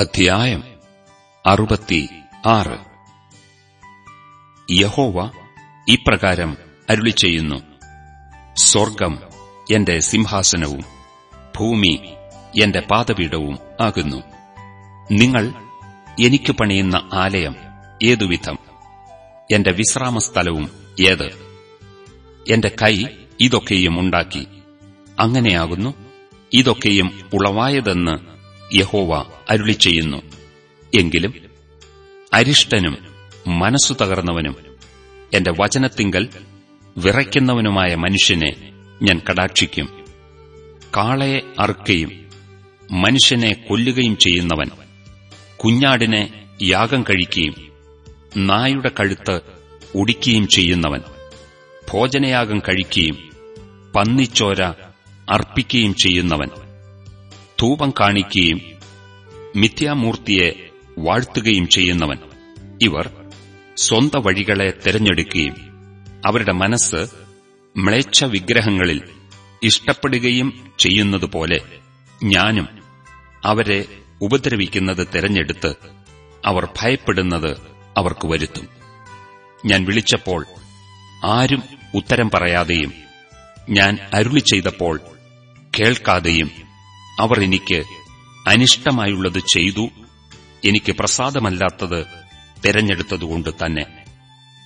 അധ്യായം അറുപത്തി ആറ് യഹോവ ഇപ്രകാരം അരുളി ചെയ്യുന്നു സ്വർഗം എന്റെ സിംഹാസനവും ഭൂമി എന്റെ പാദപീഠവും ആകുന്നു. നിങ്ങൾ എനിക്ക് പണിയുന്ന ആലയം ഏതുവിധം? എന്റെ വിശ്രാമസ്ഥലവും ഏത്? എന്റെ കൈ ഇതൊക്കെയും ഉണ്ടാക്കി. അങ്ങനെയാകുന്നു. ഇതൊക്കെയും ഉളവായതെന്ന് യഹോവ അരുളി ചെയ്യുന്നു എങ്കിലും അരിഷ്ടനും മനസ്സു തകർന്നവനും എന്റെ വചനത്തിങ്കൽ വിറയ്ക്കുന്നവനുമായ മനുഷ്യനെ ഞാൻ കടാക്ഷിക്കും. കാളയെ അറുക്കുകയും മനുഷ്യനെ കൊല്ലുകയും ചെയ്യുന്നവൻ കുഞ്ഞാടിനെ യാഗം കഴിക്കുകയും നായുടെ കഴുത്ത് ഒടിക്കുകയും ചെയ്യുന്നവൻ ഭോജനയാഗം കഴിക്കുകയും പന്നിച്ചോര അർപ്പിക്കുകയും ചെയ്യുന്നവൻ. ധൂപം കാണിക്കുകയും മിഥ്യാമൂർത്തിയെ വാഴ്ത്തുകയും ചെയ്യുന്നവൻ. ഇവർ സ്വന്ത വഴികളെ തെരഞ്ഞെടുക്കുകയും അവരുടെ മനസ്സ് മ്ലേച്ഛ വിഗ്രഹങ്ങളിൽ ഇഷ്ടപ്പെടുകയും ചെയ്യുന്നതുപോലെ ഞാനും അവരെ ഉപദ്രവിക്കുന്നത് തെരഞ്ഞെടുത്ത് അവർ ഭയപ്പെടുന്നത് അവർക്ക് വരുത്തും. ഞാൻ വിളിച്ചപ്പോൾ ആരും ഉത്തരം പറയാതെയും ഞാൻ അരുളി ചെയ്തപ്പോൾ കേൾക്കാതെയും അവർ എനിക്ക് അനിഷ്ടമായുള്ളത് ചെയ്തു എനിക്ക് പ്രസാദമല്ലാത്തത് തെരഞ്ഞെടുത്തതുകൊണ്ട് തന്നെ.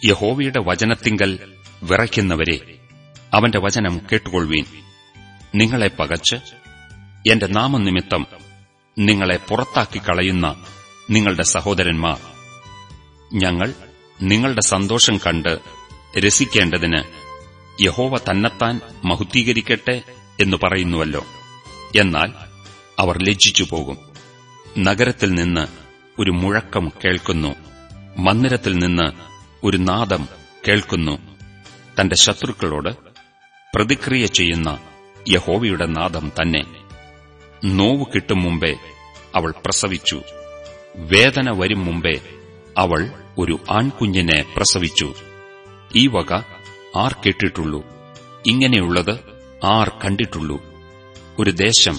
യഹോവയുടെ വചനത്തിങ്കൽ വിറയ്ക്കുന്നവരെ അവന്റെ വചനം കേട്ടുകൊള്ളുവീൻ. നിങ്ങളെ പകച്ച് എന്റെ നാമനിമിത്തം നിങ്ങളെ പുറത്താക്കി കളയുന്ന നിങ്ങളുടെ സഹോദരന്മാർ. ഞങ്ങൾ നിങ്ങളുടെ സന്തോഷം കണ്ട് രസിക്കേണ്ടതിന് യഹോവ തന്നെത്താൻ മഹുദ്ധീകരിക്കട്ടെ എന്ന് പറയുന്നുവല്ലോ. എന്നാൽ അവർ ലജ്ജിച്ചു പോകും നഗരത്തിൽ നിന്ന് ഒരു മുഴക്കം കേൾക്കുന്നു. മന്ദിരത്തിൽ നിന്ന് ഒരു നാദം കേൾക്കുന്നു. തന്റെ ശത്രുക്കളോട് പ്രതിക്രിയ ചെയ്യുന്ന യഹോവയുടെ നാദം തന്നെ. നോവ് കിട്ടും മുമ്പേ അവൾ പ്രസവിച്ചു. വേദന വരും മുമ്പേ അവൾ ഒരു ആൺകുഞ്ഞിനെ പ്രസവിച്ചു. ഈ വക ആർ കേട്ടിട്ടുള്ളൂ. ഇങ്ങനെയുള്ളത് ആർ കണ്ടിട്ടുള്ളൂ. ഒരു ദേശം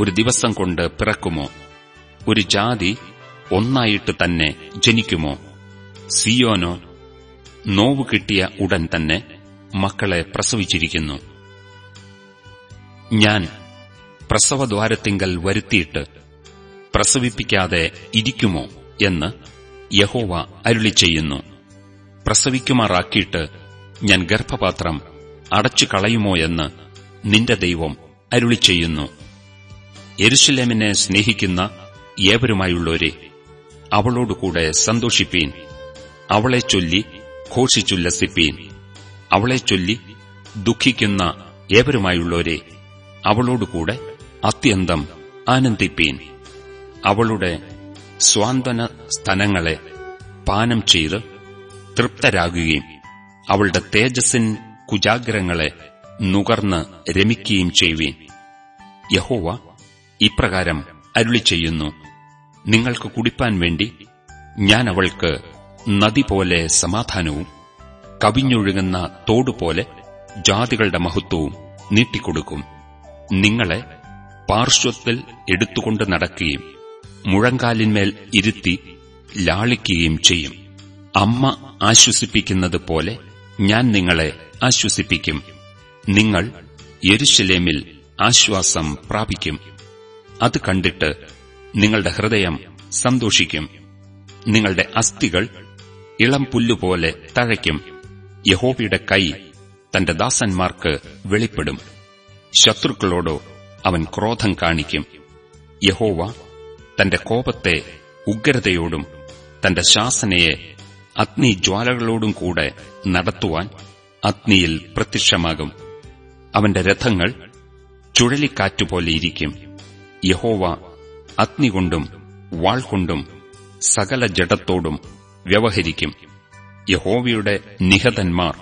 ഒരു ദിവസം കൊണ്ട് പിറക്കുമോ? ഒരു ജാതി ഒന്നായിട്ട് തന്നെ ജനിക്കുമോ? സിയോനോ നോവ് കിട്ടിയ ഉടൻ തന്നെ മക്കളെ പ്രസവിച്ചിരിക്കുന്നു. ഞാൻ പ്രസവദ്വാരത്തിങ്കൽ വരുത്തിയിട്ട് പ്രസവിപ്പിക്കാതെ ഇരിക്കുമോ എന്ന് യഹോവ അരുളി ചെയ്യുന്നു. പ്രസവിക്കുമാറാക്കിയിട്ട് ഞാൻ ഗർഭപാത്രം അടച്ചു കളയുമോ എന്ന് നിന്റെ ദൈവം അരുളി ചെയ്യുന്നു. എരുശലേമിനെ സ്നേഹിക്കുന്ന ഏവരുമായുള്ളവരെ അവളോടുകൂടെ സന്തോഷിപ്പീൻ. അവളെ ചൊല്ലി ഘോഷിച്ചുല്ലസിപ്പീൻ. അവളെ ചൊല്ലി ദുഃഖിക്കുന്ന ഏവരുമായുള്ളവരെ അവളോടുകൂടെ അത്യന്തം ആനന്ദിപ്പീൻ. അവളുടെ സ്വാന്തന സ്ഥലങ്ങളെ പാനം ചെയ്ത് തൃപ്തരാകുകയും അവളുടെ തേജസ്സിൻ കുജാഗ്രങ്ങളെ നുകർന്ന് രമിക്കുകയും ചെയ്യുവീൻ. യഹോവ ഇപ്രകാരം അരുളി ചെയ്യുന്നു നിങ്ങൾക്ക് കുടിപ്പാൻ വേണ്ടി ഞാൻ അവൾക്ക് നദി പോലെ സമാധാനവും കവിഞ്ഞൊഴുകുന്ന തോടുപോലെ ജാതികളുടെ മഹത്വവും നീട്ടിക്കൊടുക്കും. നിങ്ങളെ പാർശ്വത്തിൽ എടുത്തുകൊണ്ട് നടക്കുകയും മുഴങ്കാലിന്മേൽ ഇരുത്തി ലാളിക്കുകയും ചെയ്യും. അമ്മ ആശ്വസിപ്പിക്കുന്നത് പോലെ ഞാൻ നിങ്ങളെ ആശ്വസിപ്പിക്കും. നിങ്ങൾ യെരുശലേമിൽ ആശ്വാസം പ്രാപിക്കും. അത് കണ്ടിട്ട് നിങ്ങളുടെ ഹൃദയം സന്തോഷിക്കും. നിങ്ങളുടെ അസ്ഥികൾ ഇളം പുല്ലുപോലെ തഴയ്ക്കും. യഹോവയുടെ കൈ തന്റെ ദാസന്മാർക്ക് വെളിപ്പെടും. ശത്രുക്കളോടോ അവൻ ക്രോധം കാണിക്കും. യഹോവ തന്റെ കോപത്തെ ഉഗ്രതയോടും തന്റെ ശാസനയെ അഗ്നിജ്വാലകളോടും കൂടെ നടത്തുവാൻ അഗ്നിയിൽ പ്രത്യക്ഷമാകും. അവന്റെ രഥങ്ങൾ ചുഴലിക്കാറ്റുപോലെയിരിക്കും. യഹോവ അഗ്നി കൊണ്ടും വാൾ കൊണ്ടും സകല ജഡത്തോടും വ്യവഹരിക്കും. യഹോവയുടെ നിഹതന്മാർ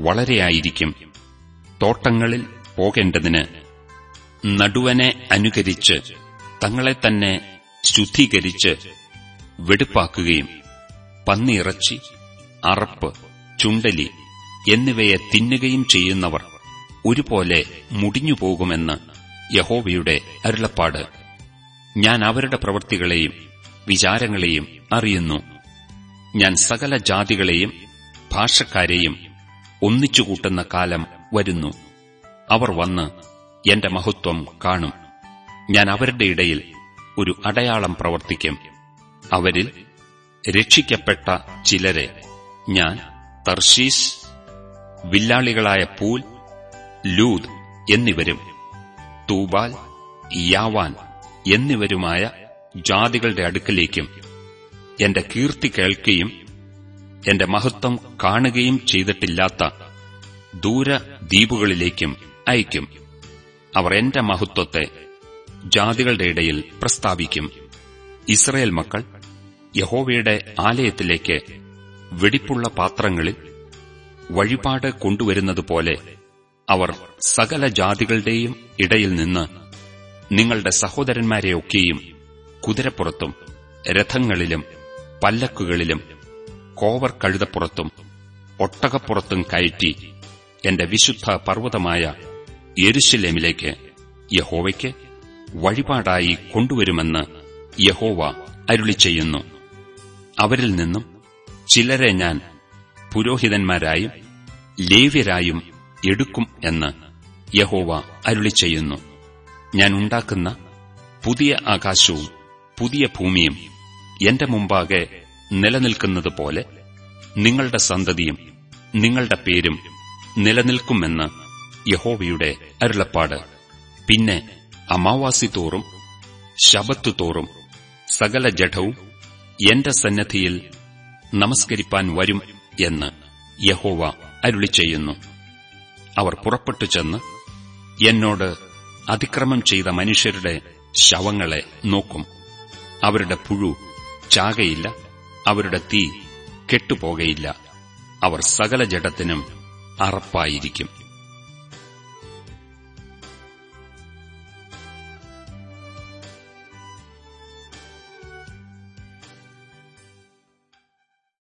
വളരെയായിരിക്കും തോട്ടങ്ങളിൽ പോകേണ്ടതിന് നടുവനെ അനുകരിച്ച് തങ്ങളെ തന്നെ ശുദ്ധീകരിച്ച് വെടുപ്പാക്കുകയും പന്നിയിറച്ചി അറപ്പ് ചുണ്ടലി എന്നിവയെ തിന്നുകയും ചെയ്യുന്നവർ ഒരുപോലെ മുടിഞ്ഞുപോകുമെന്ന് യഹോവയുടെ അരുളപ്പാട്. ഞാൻ അവരുടെ പ്രവൃത്തികളെയും വിചാരങ്ങളെയും അറിയുന്നു. ഞാൻ സകല ജാതികളെയും ഭാഷക്കാരെയും ഒന്നിച്ചുകൂട്ടുന്ന കാലം വരുന്നു. അവർ വന്ന് എന്റെ മഹത്വം കാണും. ഞാൻ അവരുടെ ഇടയിൽ ഒരു അടയാളം പ്രവർത്തിക്കും. അവരിൽ രക്ഷിക്കപ്പെട്ട ചിലരെ ഞാൻ തർശീസ് വില്ലാളികളായ പൂൽ ലൂദ് എന്നിവരും തൂബാൽ യാവാൻ എന്നിവരുമായ ജാതികളുടെ അടുക്കലേക്കും എന്റെ കീർത്തി കേൾക്കുകയും എന്റെ മഹത്വം കാണുകയും ചെയ്തിട്ടില്ലാത്ത ദൂരദ്വീപുകളിലേക്കും അയക്കും. അവർ എന്റെ മഹത്വത്തെ ജാതികളുടെ ഇടയിൽ പ്രസ്താവിക്കും. ഇസ്രയേൽ മക്കൾ യഹോവയുടെ ആലയത്തിലേക്ക് വെടിപ്പുള്ള പാത്രങ്ങളിൽ വഴിപാട് കൊണ്ടുവരുന്നതുപോലെ അവർ സകല ജാതികളുടെയും ഇടയിൽ നിന്ന് നിങ്ങളുടെ സഹോദരന്മാരെയൊക്കെയും കുതിരപ്പുറത്തും രഥങ്ങളിലും പല്ലക്കുകളിലും കോവർ കഴുതപ്പുറത്തും ഒട്ടകപ്പുറത്തും കയറ്റി എന്റെ വിശുദ്ധ പർവതമായ യെരുശലേമിലേക്ക് യഹോവയ്ക്ക് വഴിപാടായി കൊണ്ടുവരുമെന്ന് യഹോവ അരുളി ചെയ്യുന്നു അവരിൽ നിന്നും ചിലരെ ഞാൻ പുരോഹിതന്മാരായും ലേവ്യരായും എടുക്കും എന്ന് യഹോവ അരുളി ചെയ്യുന്നു. ഞാൻ ഉണ്ടാക്കുന്ന പുതിയ ആകാശവും പുതിയ ഭൂമിയും എന്റെ മുമ്പാകെ നിലനിൽക്കുന്നതുപോലെ നിങ്ങളുടെ സന്തതിയും നിങ്ങളുടെ പേരും നിലനിൽക്കുമെന്ന് യഹോവയുടെ അരുളപ്പാട്. പിന്നെ അമാവാസി തോറും ശബത്തു തോറും സകല ജഠവും എന്റെ സന്നദ്ധിയിൽ നമസ്കരിപ്പാൻ വരും എന്ന് യഹോവ അരുളി ചെയ്യുന്നു. അവർ പുറപ്പെട്ടു ചെന്ന് എന്നോട് അതിക്രമം ചെയ്ത മനുഷ്യരുടെ ശവങ്ങളെ നോക്കും. അവരുടെ പുഴു ചാകയില്ല അവരുടെ തീ കെട്ടുപോകയില്ല. അവർ സകല ജഡത്തിനും അറപ്പായിരിക്കും.